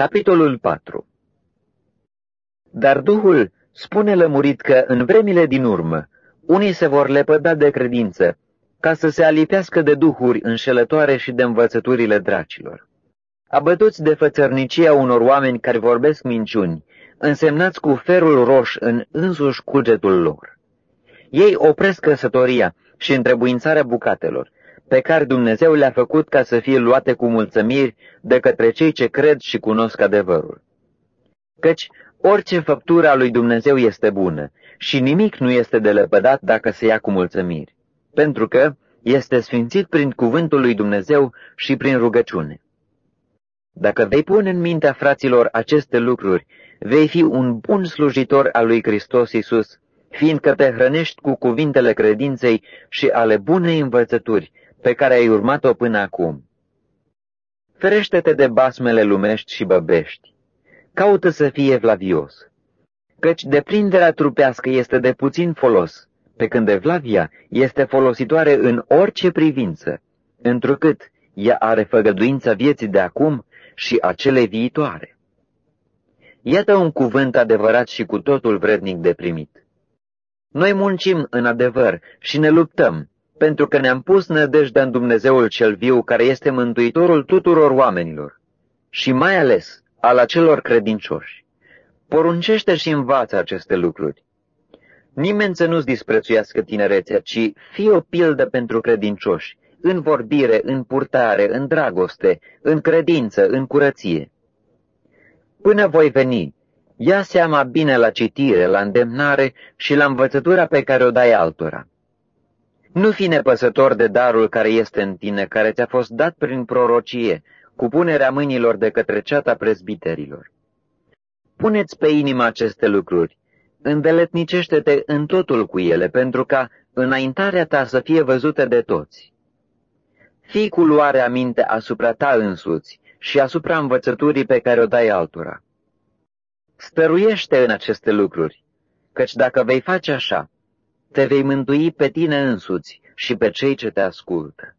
Capitolul 4 Dar Duhul spune lămurit că în vremile din urmă unii se vor lepăda de credință ca să se alipească de duhuri înșelătoare și de învățăturile dracilor. Abătuți de fățărnicia unor oameni care vorbesc minciuni, însemnați cu ferul roș în însuși cugetul lor. Ei opresc căsătoria și întrebuințarea bucatelor, pe care Dumnezeu le-a făcut ca să fie luate cu mulțumiri de către cei ce cred și cunosc adevărul. Căci orice făptură a lui Dumnezeu este bună și nimic nu este de lepădat dacă se ia cu mulțumiri, pentru că este sfințit prin cuvântul lui Dumnezeu și prin rugăciune. Dacă vei pune în mintea fraților aceste lucruri, vei fi un bun slujitor al lui Hristos Iisus, fiindcă te hrănești cu cuvintele credinței și ale bunei învățături pe care ai urmat-o până acum. Ferește-te de basmele lumești și băbești. Caută să fie vlavios, căci deprinderea trupească este de puțin folos, pe când evlavia este folositoare în orice privință, întrucât ea are făgăduința vieții de acum și a celei viitoare. Iată un cuvânt adevărat și cu totul vrednic de primit. Noi muncim în adevăr și ne luptăm, pentru că ne-am pus nădejdea în Dumnezeul cel viu, care este mântuitorul tuturor oamenilor, și mai ales al acelor credincioși. Poruncește și învață aceste lucruri. Nimeni să nu-ți disprețuiască tinerețea, ci fii o pildă pentru credincioși, în vorbire, în purtare, în dragoste, în credință, în curăție. Până voi veni, ia seama bine la citire, la îndemnare și la învățătura pe care o dai altora. Nu fi nepăsător de darul care este în tine, care ți-a fost dat prin prorocie, cu punerea mâinilor de către ceata prezbiterilor. Puneți pe inimă aceste lucruri, îndeletnicește-te în totul cu ele, pentru ca înaintarea ta să fie văzută de toți. Fii cu luare aminte asupra ta însuți și asupra învățăturii pe care o dai altora. Stăruiește în aceste lucruri, căci dacă vei face așa, te vei mântui pe tine însuți și pe cei ce te ascultă.